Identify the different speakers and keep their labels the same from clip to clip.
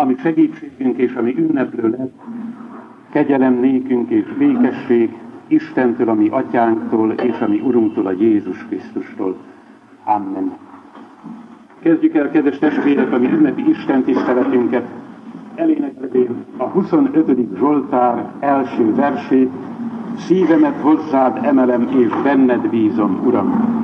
Speaker 1: ami segítségünk és ami ünneplő lett, kegyelem nékünk és békesség Istentől, ami atyánktól és ami Urunktól, a Jézus Krisztustól. Amen. Kezdjük el, kedves testvérek, a mi ünnepi Isten tiszteletünket, eléneklvén a 25. Zsoltár első versét, szívemet hozzád emelem és benned bízom, Uram.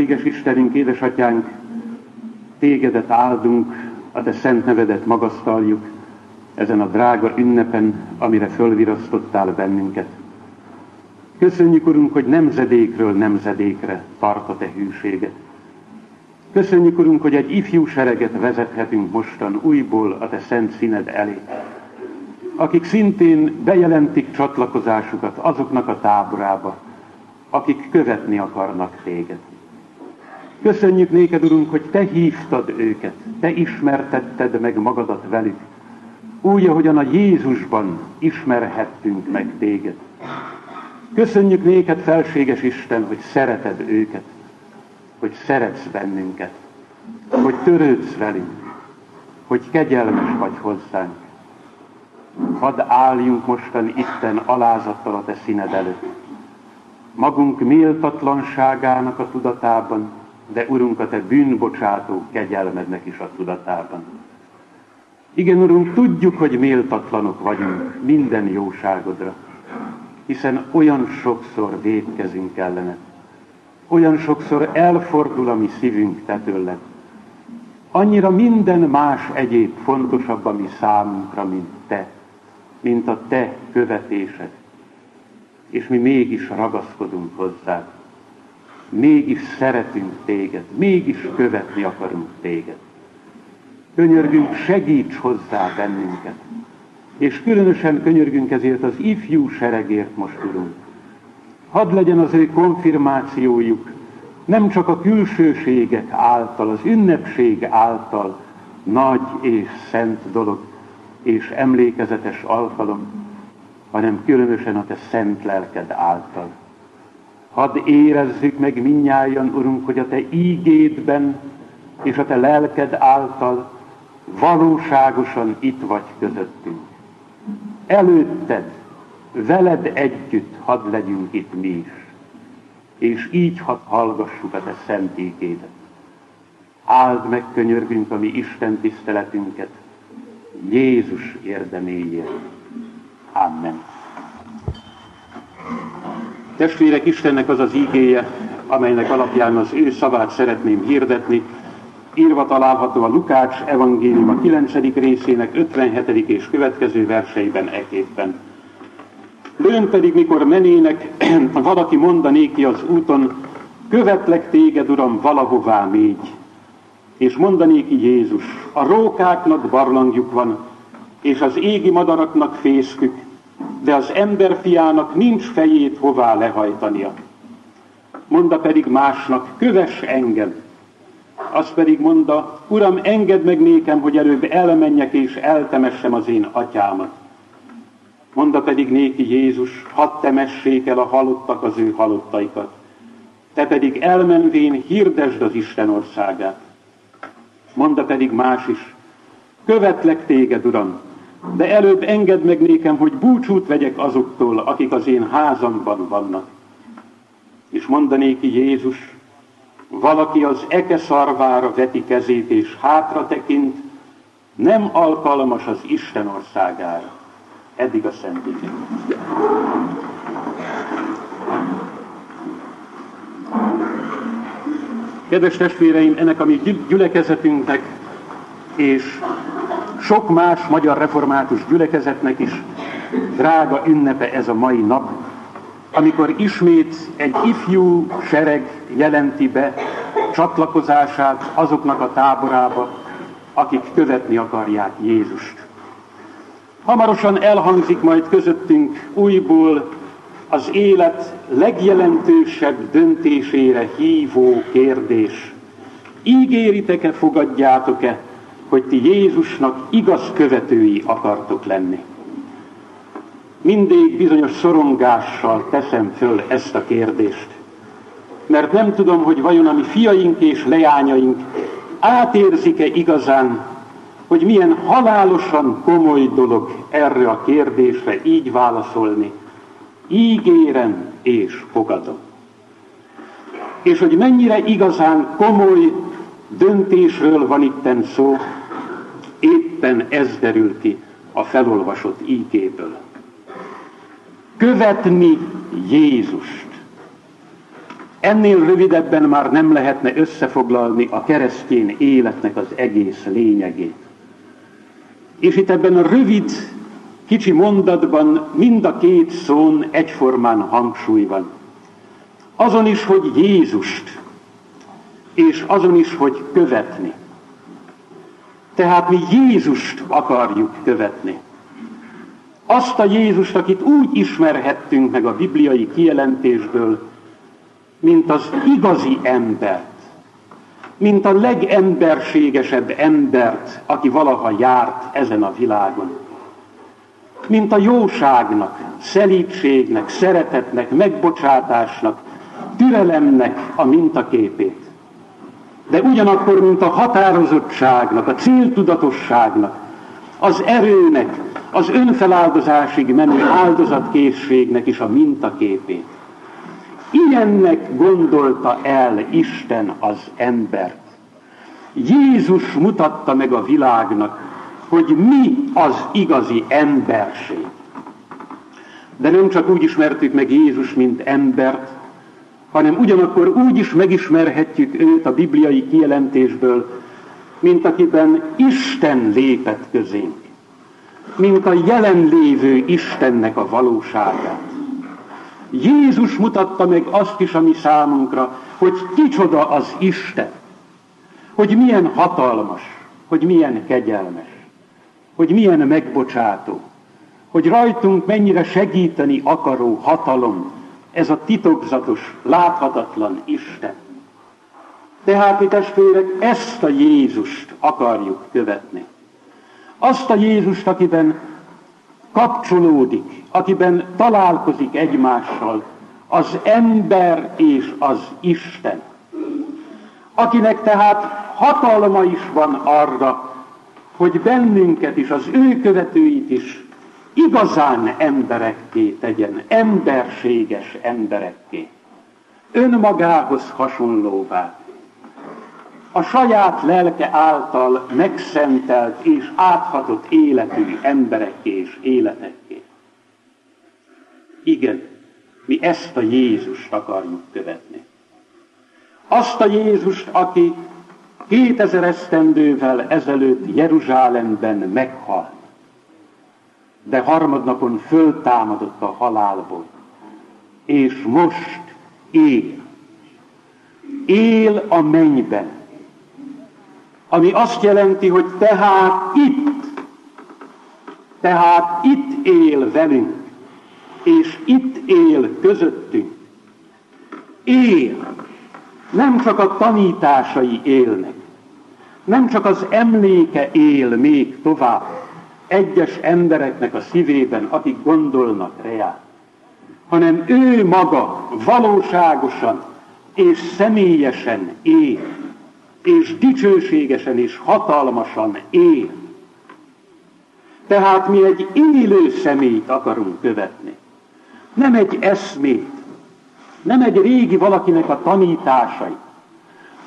Speaker 1: Felséges Istenünk, édesatyánk, tégedet áldunk, a te szent nevedet magasztaljuk ezen a drága ünnepen, amire fölvirasztottál bennünket. Köszönjük, Urunk, hogy nemzedékről nemzedékre tart a te hűséget. Köszönjük, Urunk, hogy egy ifjú sereget vezethetünk mostan újból a te szent színed elé, akik szintén bejelentik csatlakozásukat azoknak a táborába, akik követni akarnak téged. Köszönjük néked, Urunk, hogy Te hívtad őket, Te ismertetted meg magadat velük, úgy, ahogyan a Jézusban ismerhettünk meg Téged. Köszönjük néked, felséges Isten, hogy szereted őket, hogy szeretsz bennünket, hogy törődsz velünk, hogy kegyelmes vagy hozzánk. Hadd álljunk mostan itten alázattal a Te színed előtt, magunk méltatlanságának a tudatában, de Urunk, a Te bűnbocsátó kegyelmednek is a tudatában. Igen, Urunk, tudjuk, hogy méltatlanok vagyunk minden jóságodra, hiszen olyan sokszor védkezünk ellenet, olyan sokszor elfordul a mi szívünk te tőled. Annyira minden más egyéb fontosabb a mi számunkra, mint te, mint a te követésed. És mi mégis ragaszkodunk hozzád mégis szeretünk téged, mégis követni akarunk téged. Könyörgünk, segíts hozzá bennünket. És különösen könyörgünk ezért az ifjú seregért most, Urunk. Hadd legyen az ő konfirmációjuk nem csak a külsőségek által, az ünnepség által nagy és szent dolog és emlékezetes alkalom, hanem különösen a te szent lelked által. Hadd érezzük meg minnyáján, Urunk, hogy a Te ígédben és a Te lelked által valóságosan itt vagy közöttünk. Előtted, veled együtt hadd legyünk itt mi is, és így hadd hallgassuk a Te szent ígédet. Áld meg, könyörgünk a mi Isten tiszteletünket, Jézus érdeméért. Amen. Testvérek, Istennek az az ígéje, amelynek alapján az ő szavát szeretném hirdetni, írva található a Lukács evangélium a 9. részének 57. és következő verseiben eképpen. Ön pedig, mikor menének, valaki mondané ki az úton, követlek téged, Uram, valahová mégy. És mondané ki Jézus, a rókáknak barlangjuk van, és az égi madaraknak fészkük, de az emberfiának nincs fejét hová lehajtania. mondta pedig másnak, kövess engem. Az pedig mondta, Uram, engedd meg nékem, hogy előbb elmenjek és eltemessem az én atyámat. Mondta pedig néki Jézus, hadd temessék el a halottak az ő halottaikat. Te pedig elmenvén hirdesd az Isten országát. Mondta pedig más is, követlek téged, Uram, de előbb engedd meg nékem, hogy búcsút vegyek azoktól, akik az én házamban vannak. És mondanéki Jézus, valaki az eke szarvára veti kezét és hátra tekint, nem alkalmas az Isten országára. Eddig a Szent Kedves testvéreim, ennek a mi gyülekezetünknek és sok más magyar református gyülekezetnek is drága ünnepe ez a mai nap, amikor ismét egy ifjú sereg jelenti be csatlakozását azoknak a táborába, akik követni akarják Jézust. Hamarosan elhangzik majd közöttünk újból az élet legjelentősebb döntésére hívó kérdés. Ígéritek-e, fogadjátok-e, hogy ti Jézusnak igaz követői akartok lenni? Mindig bizonyos szorongással teszem föl ezt a kérdést, mert nem tudom, hogy vajon a mi fiaink és leányaink átérzik-e igazán, hogy milyen halálosan komoly dolog erre a kérdésre így válaszolni. Ígérem és fogadom. És hogy mennyire igazán komoly döntésről van itten szó, éppen ez derül ki a felolvasott ígéből. Követni Jézust. Ennél rövidebben már nem lehetne összefoglalni a keresztény életnek az egész lényegét. És itt ebben a rövid, kicsi mondatban mind a két szón egyformán hangsúly van. Azon is, hogy Jézust, és azon is, hogy követni. Tehát mi Jézust akarjuk követni. Azt a Jézust, akit úgy ismerhettünk meg a bibliai kijelentésből, mint az igazi embert, mint a legemberségesebb embert, aki valaha járt ezen a világon. Mint a jóságnak, szelídségnek, szeretetnek, megbocsátásnak, türelemnek a mintaképét. De ugyanakkor, mint a határozottságnak, a céltudatosságnak, az erőnek, az önfeláldozásig menő áldozatkészségnek is a mintaképét. Ilyennek gondolta el Isten az embert. Jézus mutatta meg a világnak, hogy mi az igazi emberség. De nem csak úgy ismertük meg Jézus, mint embert, hanem ugyanakkor úgy is megismerhetjük őt a bibliai kijelentésből, mint akiben Isten lépett közénk, mint a jelenlévő Istennek a valóságát. Jézus mutatta meg azt is, ami számunkra, hogy kicsoda az Isten, hogy milyen hatalmas, hogy milyen kegyelmes, hogy milyen megbocsátó, hogy rajtunk mennyire segíteni akaró hatalom, ez a titokzatos, láthatatlan Isten. Tehát mi testvérek, ezt a Jézust akarjuk követni. Azt a Jézust, akiben kapcsolódik, akiben találkozik egymással az ember és az Isten. Akinek tehát hatalma is van arra, hogy bennünket is, az ő követőit is igazán emberekké tegyen, emberséges emberekké, önmagához hasonlóvá, a saját lelke által megszentelt és áthatott életű emberekké és életekké. Igen, mi ezt a Jézust akarjuk követni. Azt a Jézust, aki 2000 esztendővel ezelőtt Jeruzsálemben meghalt, de harmadnapon föltámadott a halálból, és most él. Él a mennyben. Ami azt jelenti, hogy tehát itt, tehát itt él velünk, és itt él közöttünk. él. Nem csak a tanításai élnek, nem csak az emléke él még tovább egyes embereknek a szívében, akik gondolnak rá, hanem ő maga valóságosan és személyesen él, és dicsőségesen és hatalmasan él. Tehát mi egy élő személyt akarunk követni. Nem egy eszmét, nem egy régi valakinek a tanításait,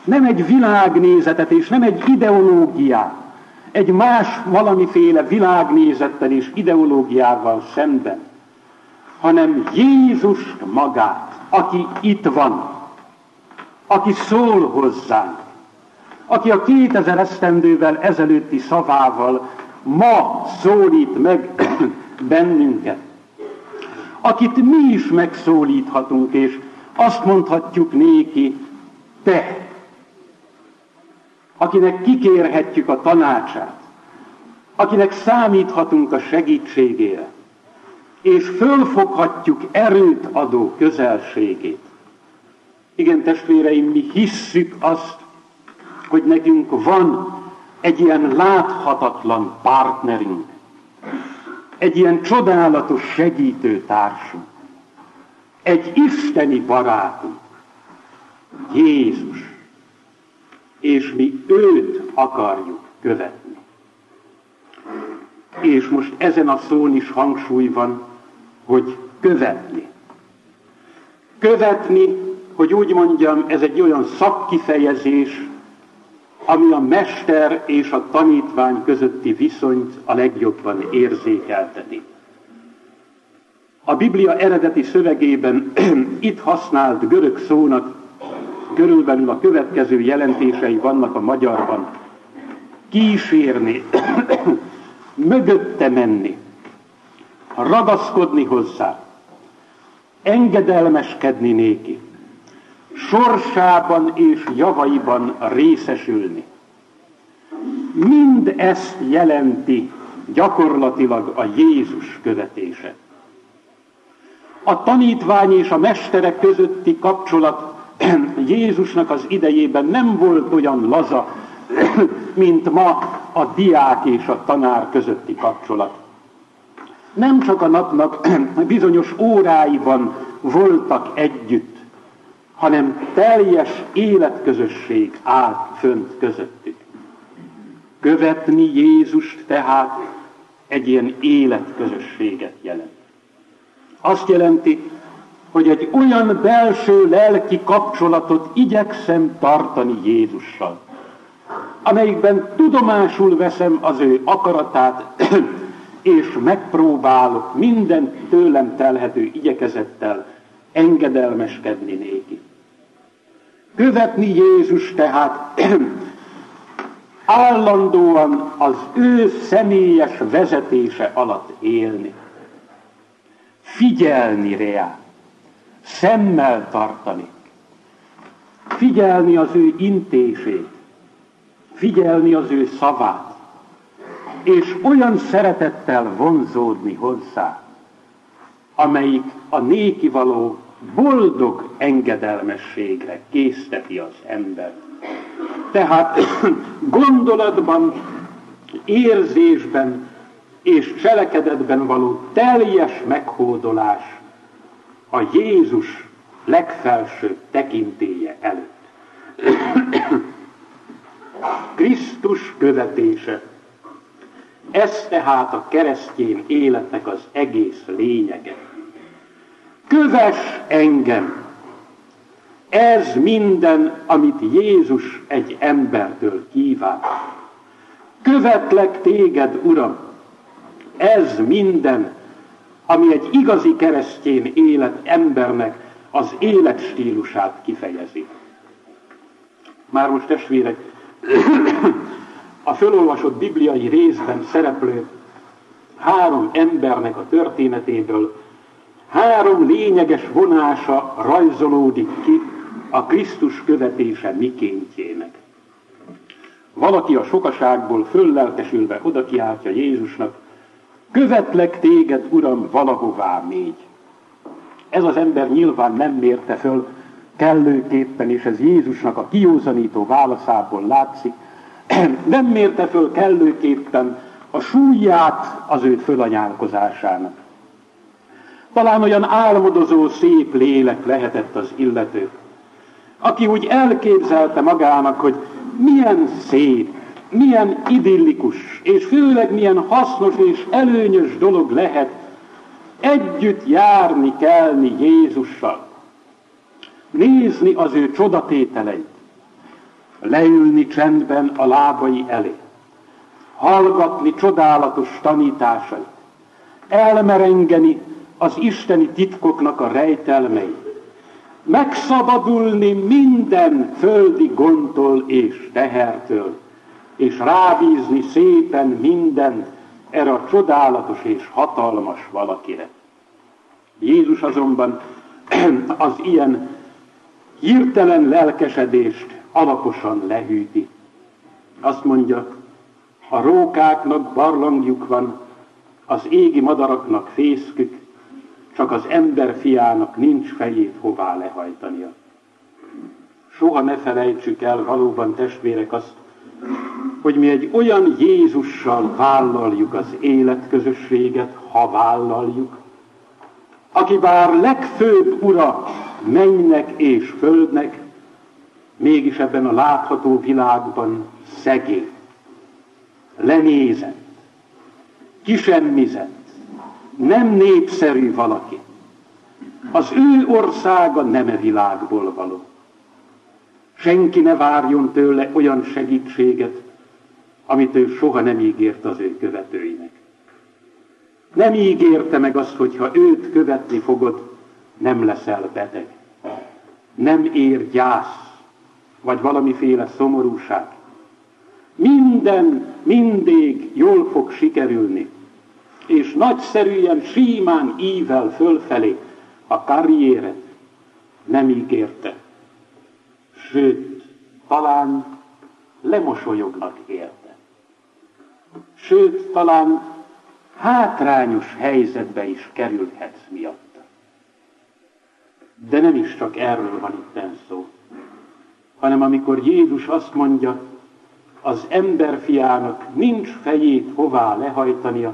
Speaker 1: nem egy világnézetet és nem egy ideológiát, egy más valamiféle világnézettel és ideológiával szemben, hanem Jézus magát, aki itt van, aki szól hozzánk, aki a 2000 esztendővel ezelőtti szavával ma szólít meg bennünket, akit mi is megszólíthatunk, és azt mondhatjuk néki, te, akinek kikérhetjük a tanácsát, akinek számíthatunk a segítségére, és fölfoghatjuk erőt adó közelségét. Igen, testvéreim, mi hisszük azt, hogy nekünk van egy ilyen láthatatlan partnerünk, egy ilyen csodálatos segítőtársunk, egy isteni barátunk, Jézus, és mi őt akarjuk követni. És most ezen a szón is hangsúly van, hogy követni. Követni, hogy úgy mondjam, ez egy olyan szakkifejezés, ami a mester és a tanítvány közötti viszonyt a legjobban érzékelteti. A Biblia eredeti szövegében itt használt görög szónak körülbelül a következő jelentései vannak a magyarban. Kísérni, mögötte menni, ragaszkodni hozzá, engedelmeskedni néki, sorsában és javaiban részesülni. Mind ezt jelenti gyakorlatilag a Jézus követése. A tanítvány és a mesterek közötti kapcsolat Jézusnak az idejében nem volt olyan laza, mint ma a diák és a tanár közötti kapcsolat. Nem csak a napnak bizonyos óráiban voltak együtt, hanem teljes életközösség állt fönt közöttük. Követni Jézust tehát egy ilyen életközösséget jelent. Azt jelenti, hogy egy olyan belső lelki kapcsolatot igyekszem tartani Jézussal, amelyikben tudomásul veszem az ő akaratát, és megpróbálok minden tőlem telhető igyekezettel engedelmeskedni néki. Követni Jézus tehát állandóan az ő személyes vezetése alatt élni. Figyelni rá szemmel tartani, figyelni az ő intését, figyelni az ő szavát, és olyan szeretettel vonzódni hozzá, amelyik a néki való boldog engedelmességre készteti az ember. Tehát gondolatban, érzésben és cselekedetben való teljes meghódolás a Jézus legfelsőbb tekintéje előtt. Krisztus követése. Ez tehát a keresztény életnek az egész lényege. Köves engem! Ez minden, amit Jézus egy embertől kíván. Követlek téged, Uram! Ez minden, ami egy igazi keresztjén élet embernek az életstílusát kifejezi. Már most testvérek, a fölolvasott bibliai részben szereplő három embernek a történetéből három lényeges vonása rajzolódik ki a Krisztus követése mikéntjének. Valaki a sokaságból föllelkesülve oda kiáltja Jézusnak, Követlek téged, Uram, valahová még. Ez az ember nyilván nem mérte föl, kellőképpen, és ez Jézusnak a kiúzanító válaszából látszik, nem mérte föl kellőképpen a súlyát az ő fölanyálkozásának. Talán olyan álmodozó, szép lélek lehetett az illető, aki úgy elképzelte magának, hogy milyen szép, milyen idillikus, és főleg milyen hasznos és előnyös dolog lehet együtt járni, kelni Jézussal, nézni az ő csodatételeit, leülni csendben a lábai elé, hallgatni csodálatos tanításait, elmerengeni az isteni titkoknak a rejtelmei, megszabadulni minden földi gondtól és tehertől, és rábízni szépen mindent erre a csodálatos és hatalmas valakire. Jézus azonban az ilyen hirtelen lelkesedést alaposan lehűti. Azt mondja, a rókáknak barlangjuk van, az égi madaraknak fészkük, csak az ember fiának nincs fejét hová lehajtania. Soha ne felejtsük el valóban testvérek azt, hogy mi egy olyan Jézussal vállaljuk az életközösséget, ha vállaljuk, aki bár legfőbb ura mennynek és földnek, mégis ebben a látható világban szegény, lenézett, kisemmizett, nem népszerű valaki. Az ő országa nem e világból való. Senki ne várjon tőle olyan segítséget, amit ő soha nem ígért az ő követőinek. Nem ígérte meg azt, hogy ha őt követni fogod, nem leszel beteg. Nem ér gyász, vagy valamiféle szomorúság. Minden, mindig jól fog sikerülni, és nagyszerűen, símán ível fölfelé a karrieret nem ígérte. Sőt, talán lemosolyognak érte. Sőt, talán hátrányos helyzetbe is kerülhetsz miatta. De nem is csak erről van itt szó, hanem amikor Jézus azt mondja, az emberfiának nincs fejét hová lehajtania,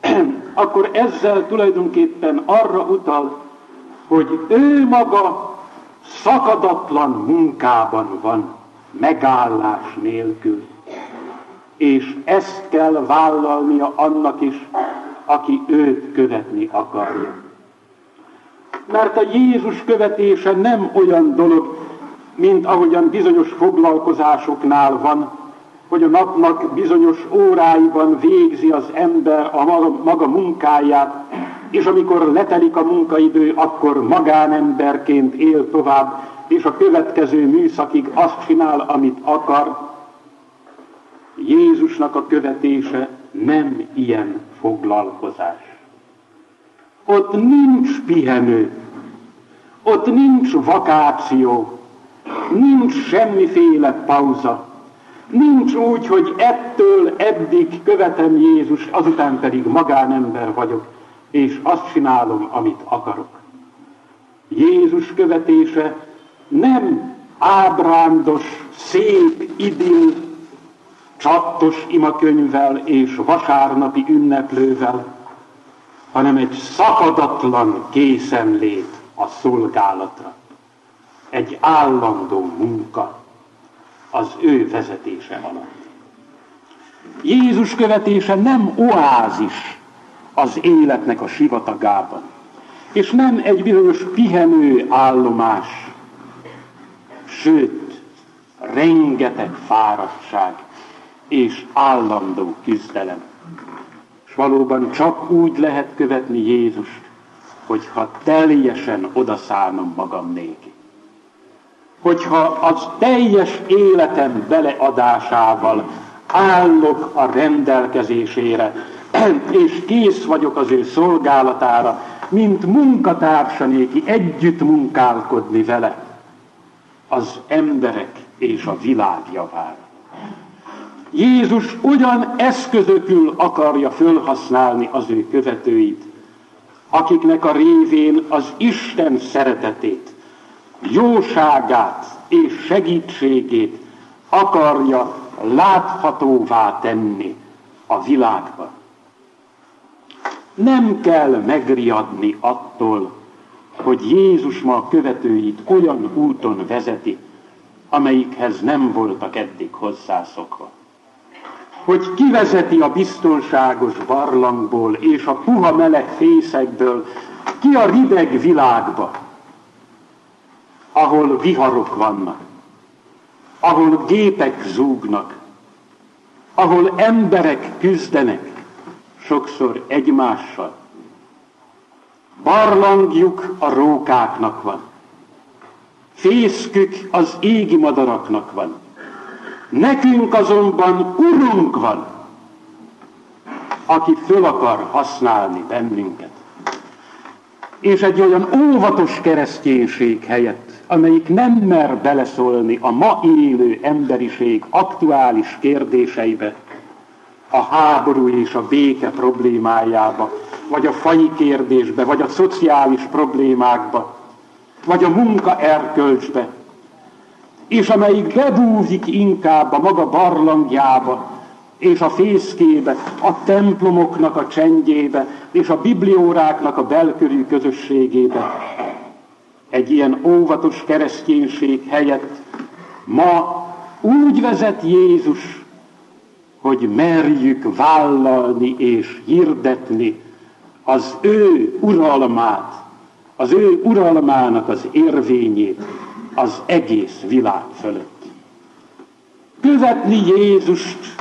Speaker 1: akkor ezzel tulajdonképpen arra utal, hogy ő maga szakadatlan munkában van, megállás nélkül. És ezt kell vállalnia annak is, aki őt követni akarja. Mert a Jézus követése nem olyan dolog, mint ahogyan bizonyos foglalkozásoknál van, hogy a napnak bizonyos óráiban végzi az ember a maga, maga munkáját, és amikor letelik a munkaidő, akkor magánemberként él tovább, és a következő műszakig azt csinál, amit akar. Jézusnak a követése nem ilyen foglalkozás. Ott nincs pihenő, ott nincs vakáció, nincs semmiféle pauza, Nincs úgy, hogy ettől eddig követem Jézus, azután pedig magánember vagyok, és azt csinálom, amit akarok. Jézus követése nem ábrándos, szép, idill, csattos imakönyvvel és vasárnapi ünneplővel, hanem egy szakadatlan készenlét a szolgálatra. Egy állandó munka az ő vezetése alatt. Jézus követése nem oázis az életnek a sivatagában, és nem egy bizonyos pihenő állomás, sőt, rengeteg fáradtság és állandó küzdelem. És valóban csak úgy lehet követni Jézust, hogyha teljesen odaszánom magam néki hogyha az teljes életem beleadásával állok a rendelkezésére, és kész vagyok az ő szolgálatára, mint munkatársanéki együtt munkálkodni vele az emberek és a világ javára. Jézus ugyan eszközökül akarja fölhasználni az ő követőit, akiknek a révén az Isten szeretetét, jóságát és segítségét akarja láthatóvá tenni a világban. Nem kell megriadni attól, hogy Jézus ma a követőit olyan úton vezeti, amelyikhez nem voltak eddig hozzászokva. Hogy kivezeti a biztonságos barlangból és a puha meleg fészekből ki a rideg világba, ahol viharok vannak, ahol gépek zúgnak, ahol emberek küzdenek, sokszor egymással. Barlangjuk a rókáknak van, fészkük az égi madaraknak van. Nekünk azonban urunk van, aki föl akar használni bennünket. És egy olyan óvatos kereszténység helyett, amelyik nem mer beleszólni a ma élő emberiség aktuális kérdéseibe, a háború és a béke problémájába, vagy a fai kérdésbe, vagy a szociális problémákba, vagy a munka erkölcsbe, és amelyik bebúzik inkább a maga barlangjába, és a fészkébe, a templomoknak a csendjébe, és a biblióráknak a belkörű közösségébe. Egy ilyen óvatos kereszténység helyett ma úgy vezet Jézus, hogy merjük vállalni és hirdetni az ő uralmát, az ő uralmának az érvényét az egész világ fölött. Követni Jézust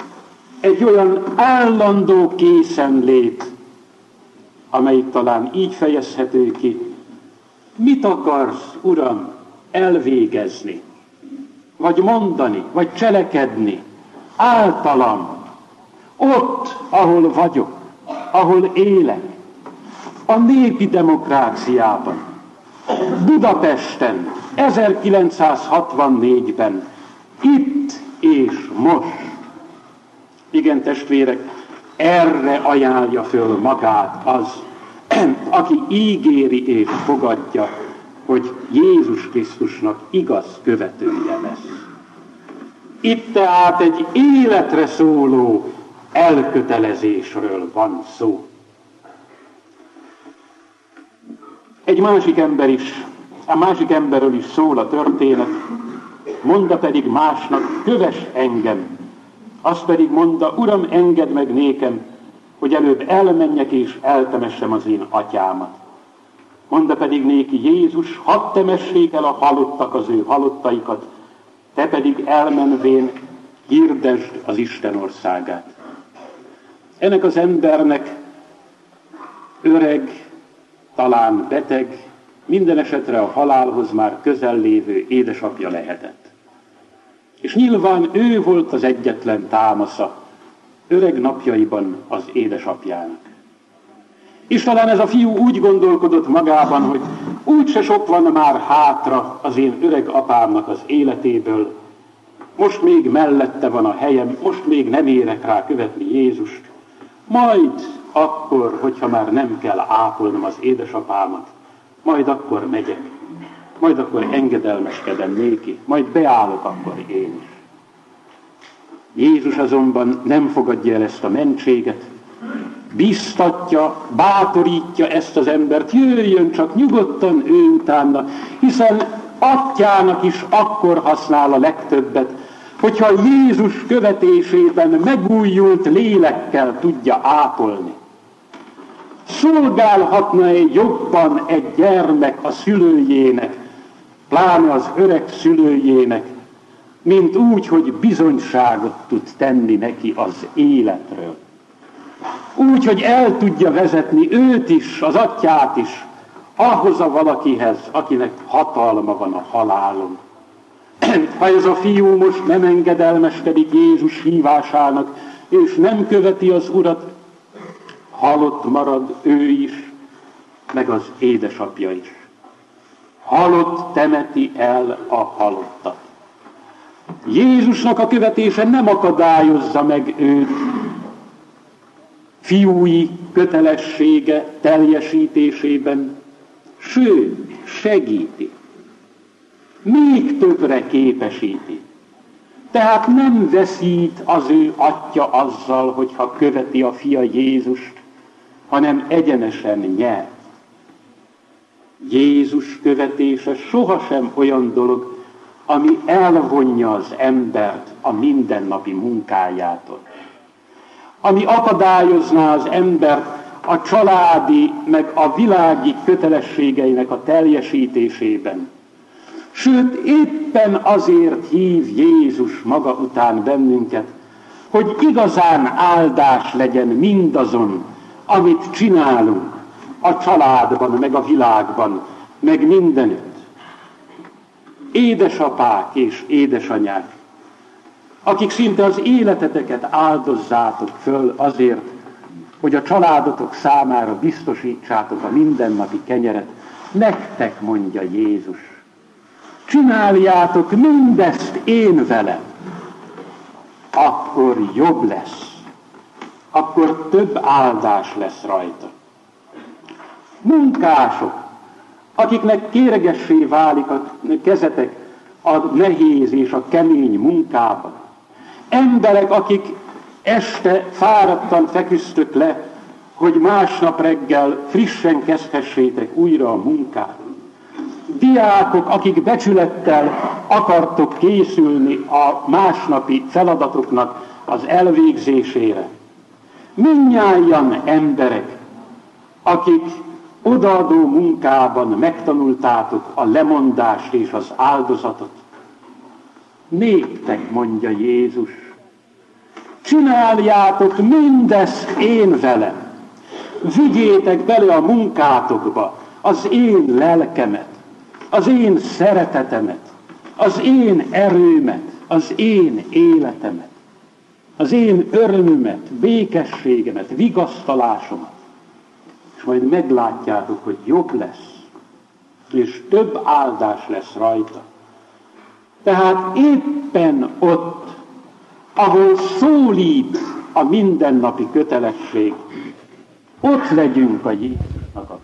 Speaker 1: egy olyan állandó készenlét, amelyik talán így fejezhető ki, mit akarsz, Uram, elvégezni, vagy mondani, vagy cselekedni, általam, ott, ahol vagyok, ahol élek, a népi demokráciában, Budapesten, 1964-ben, itt és most. Igen, testvérek, erre ajánlja föl magát az, aki ígéri és fogadja, hogy Jézus Krisztusnak igaz követője lesz. Itt tehát egy életre szóló elkötelezésről van szó. Egy másik ember is, a másik emberről is szól a történet, mondta pedig másnak, köves engem. Azt pedig mondta, Uram, engedd meg nékem, hogy előbb elmenjek és eltemessem az én atyámat. Mondta pedig néki Jézus, hadd temessék el a halottak az ő halottaikat, te pedig elmenvén hirdesd az Isten országát. Ennek az embernek öreg, talán beteg, minden esetre a halálhoz már közel lévő édesapja lehetett. És nyilván ő volt az egyetlen támasza öreg napjaiban az édesapjának. És talán ez a fiú úgy gondolkodott magában, hogy úgyse sok van már hátra az én öreg apámnak az életéből, most még mellette van a helyem, most még nem érek rá követni Jézust, majd akkor, hogyha már nem kell ápolnom az édesapámat, majd akkor megyek, majd akkor engedelmeskedem néki, majd beállok akkor én is. Jézus azonban nem fogadja el ezt a mentséget, biztatja, bátorítja ezt az embert, jöjjön csak nyugodtan ő utána, hiszen atyának is akkor használ a legtöbbet, hogyha Jézus követésében megújult lélekkel tudja ápolni. Szolgálhatna-e jobban egy gyermek a szülőjének, pláne az öreg szülőjének, mint úgy, hogy bizonyságot tud tenni neki az életről. Úgy, hogy el tudja vezetni őt is, az atyát is, ahhoz a valakihez, akinek hatalma van a halálon. Ha ez a fiú most nem engedelmeskedik Jézus hívásának, és nem követi az Urat, halott marad ő is, meg az édesapja is. Halott temeti el a halottat. Jézusnak a követése nem akadályozza meg őt fiúi kötelessége teljesítésében, sőt, segíti. még többre képesíti. Tehát nem veszít az ő atya azzal, hogyha követi a fia Jézust, hanem egyenesen nyer. Jézus követése sohasem olyan dolog, ami elvonja az embert a mindennapi munkájától. Ami akadályozná az embert a családi, meg a világi kötelességeinek a teljesítésében. Sőt, éppen azért hív Jézus maga után bennünket, hogy igazán áldás legyen mindazon, amit csinálunk a családban, meg a világban, meg mindenütt. Édesapák és édesanyák, akik szinte az életeteket áldozzátok föl azért, hogy a családotok számára biztosítsátok a mindennapi kenyeret, nektek mondja Jézus. Csináljátok mindezt én velem, akkor jobb lesz, akkor több áldás lesz rajta. Munkások, akiknek kéregessé válik a kezetek a nehéz és a kemény munkában. Emberek, akik este fáradtan feküztök le, hogy másnap reggel frissen kezdhessétek újra a munkát. Diákok, akik becsülettel akartok készülni a másnapi feladatoknak az elvégzésére. Mindnyájan emberek, akik odaadó munkában megtanultátok a lemondást és az áldozatot. Néktek, mondja Jézus, csináljátok mindezt én velem. Vigyétek bele a munkátokba az én lelkemet, az én szeretetemet, az én erőmet, az én életemet, az én örömömet, békességemet, vigasztalásomat. És majd meglátjátok, hogy jobb lesz, és több áldás lesz rajta. Tehát éppen ott, ahol szólít a mindennapi kötelesség, ott legyünk a Jézusnak a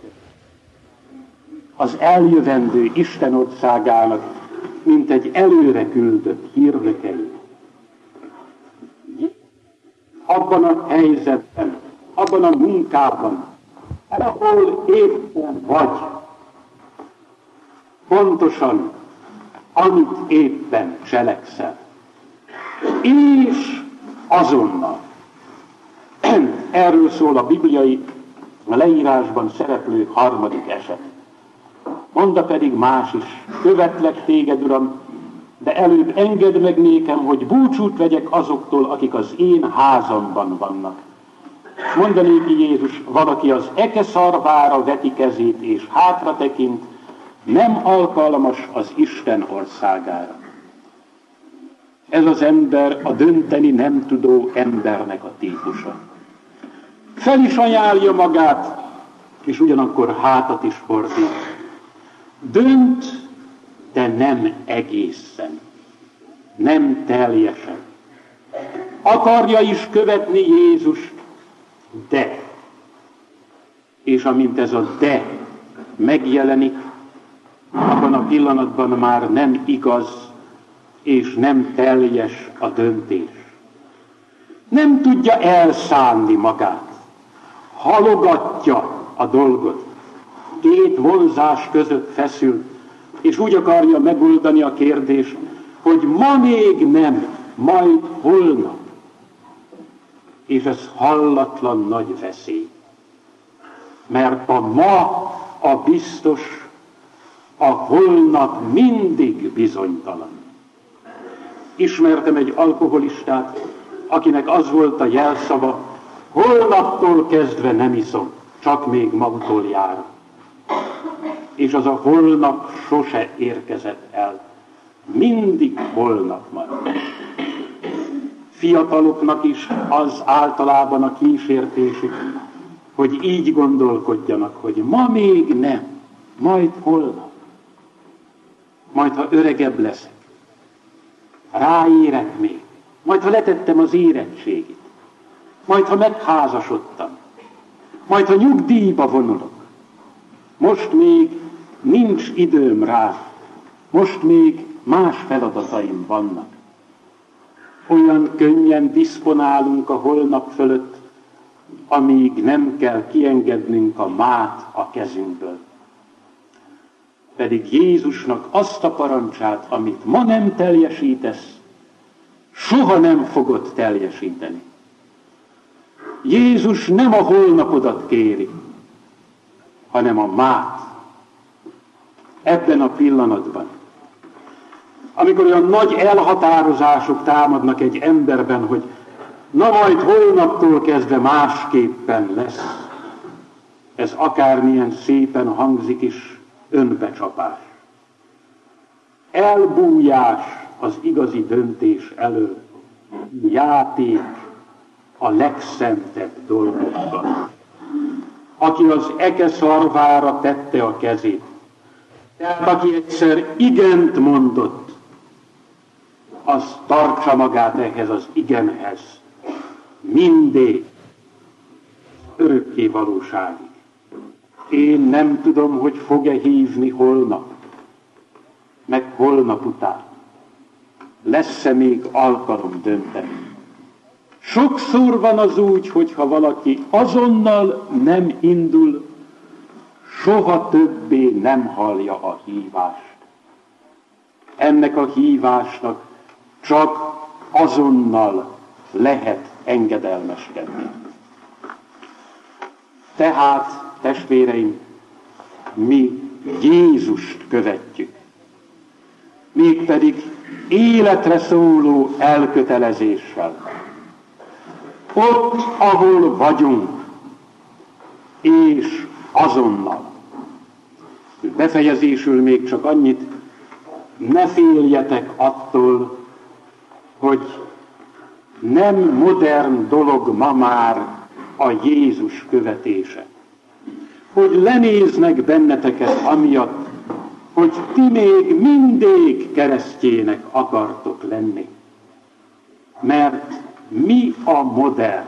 Speaker 1: az eljövendő Isten országának, mint egy előre küldött hírnökei. Abban a helyzetben, abban a munkában, ahol éppen vagy, pontosan, amit éppen cselekszel. És azonnal. Erről szól a bibliai leírásban szereplő harmadik eset. Monda pedig más is, követlek téged, Uram, de előbb engedd meg nékem, hogy búcsút vegyek azoktól, akik az én házamban vannak. Mondanéki Jézus, valaki az eke szarvára veti kezét és hátra tekint, nem alkalmas az Isten országára. Ez az ember a dönteni nem tudó embernek a típusa. Fel is ajánlja magát, és ugyanakkor hátat is fordít. Dönt, de nem egészen, nem teljesen. Akarja is követni Jézust, de. És amint ez a de megjelenik, abban a pillanatban már nem igaz és nem teljes a döntés. Nem tudja elszánni magát, halogatja a dolgot, két vonzás között feszül, és úgy akarja megoldani a kérdést, hogy ma még nem, majd holnap. És ez hallatlan nagy veszély. Mert a ma a biztos, a holnap mindig bizonytalan. Ismertem egy alkoholistát, akinek az volt a jelszava, holnaptól kezdve nem iszom, csak még magutól jár. És az a holnap sose érkezett el. Mindig holnap marad. Fiataloknak is az általában a kísértésük, hogy így gondolkodjanak, hogy ma még nem, majd holnap. Majd ha öregebb leszek, ráérek még, majd ha letettem az érettségit, majd ha megházasodtam, majd ha nyugdíjba vonulok. Most még nincs időm rá, Most még más feladataim vannak. Olyan könnyen diszponálunk a holnap fölött, amíg nem kell kiengednünk a mát a kezünkből. Pedig Jézusnak azt a parancsát, amit ma nem teljesítesz, soha nem fogod teljesíteni. Jézus nem a holnapodat kéri, hanem a mát. Ebben a pillanatban, amikor olyan nagy elhatározások támadnak egy emberben, hogy na majd holnaptól kezdve másképpen lesz, ez akármilyen szépen hangzik is, önbecsapás. Elbújás az igazi döntés elől, játék a legszentebb dolgokban. Aki az eke szarvára tette a kezét, tehát aki egyszer igent mondott, az tartsa magát ehhez az igenhez. Mindig örökké valóságig. Én nem tudom, hogy fog-e hívni holnap, meg holnap után. Lesz-e még alkalom dönteni? Sokszor van az úgy, hogyha valaki azonnal nem indul, soha többé nem hallja a hívást. Ennek a hívásnak csak azonnal lehet engedelmeskedni. Tehát, testvéreim, mi Jézust követjük. Mégpedig életre szóló elkötelezéssel. Ott, ahol vagyunk, és azonnal. Befejezésül még csak annyit, ne féljetek attól, hogy nem modern dolog ma már a Jézus követése. Hogy lenéznek benneteket amiatt, hogy ti még mindig keresztjének akartok lenni. Mert mi a modern?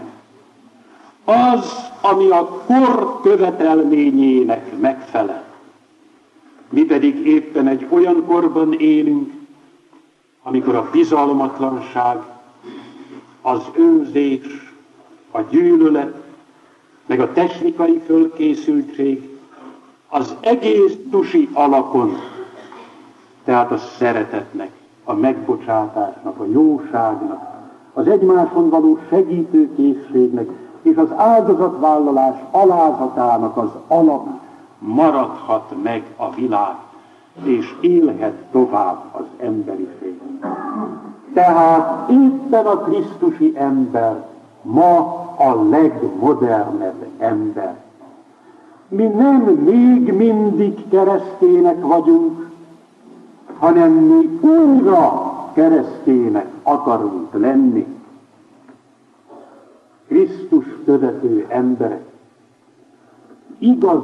Speaker 1: Az, ami a kor követelményének megfelel. Mi pedig éppen egy olyan korban élünk, amikor a bizalmatlanság, az önzés, a gyűlölet, meg a technikai fölkészültség az egész tusi alapon, tehát a szeretetnek, a megbocsátásnak, a jóságnak, az egymáson való segítőkészségnek és az áldozatvállalás alázatának az alap maradhat meg a világ, és élhet tovább az emberiség. Tehát éppen a Krisztusi ember ma a legmodernebb ember. Mi nem még mindig keresztények vagyunk, hanem mi újra keresztények akarunk lenni. Krisztus követő emberek. Igaz